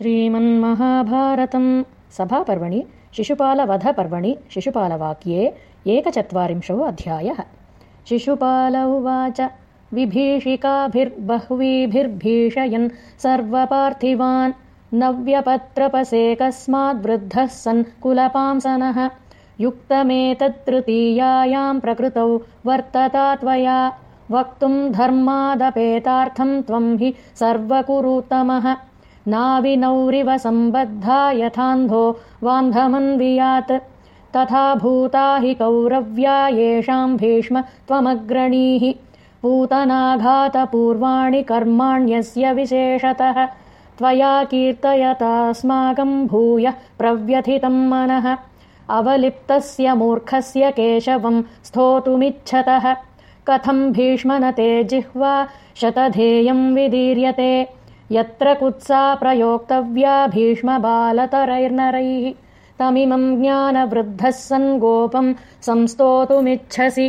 श्रीमन्महाभारतम्। सभापर्वणि शिशुपालवधपर्वणि शिशुपालवाक्ये एकचत्वारिंशो अध्यायः। शिशुपाल उवाच विभीषिकाभिर्बह्वीभिर्भीषयन् सर्वपार्थिवान् नव्यपत्रपसे कस्माद्वृद्धः सन् कुलपांसनः। युक्तमेतत्तृतीयायाम् प्रकृतौ वर्तता त्वया वक्तुम् धर्मादपेतार्थम् त्वम् हि सर्वकुरुतमः नाविनौरिव सम्बद्धा यथान्धो वान्धमन्वियात्। तथा भूता हि कौरव्या येषाम् भीष्म त्वमग्रणीः। पूतनाघातपूर्वाणि कर्माण्यस्य विशेषतः। त्वया कीर्तयतास्माकम् भूयः प्रव्यथितम् मनः। अवलिप्तस्य मूर्खस्य केशवम् स्थोतुमिच्छतः। कथम् भीष्मनते जिह्वा शतधेयम् विदीर्यते यत्र कुत्सा प्रयोक्तव्या भीष्मबालतरैर्नरैः तमिमम् ज्ञानवृद्धः सन् गोपम् संस्तोतुमिच्छसि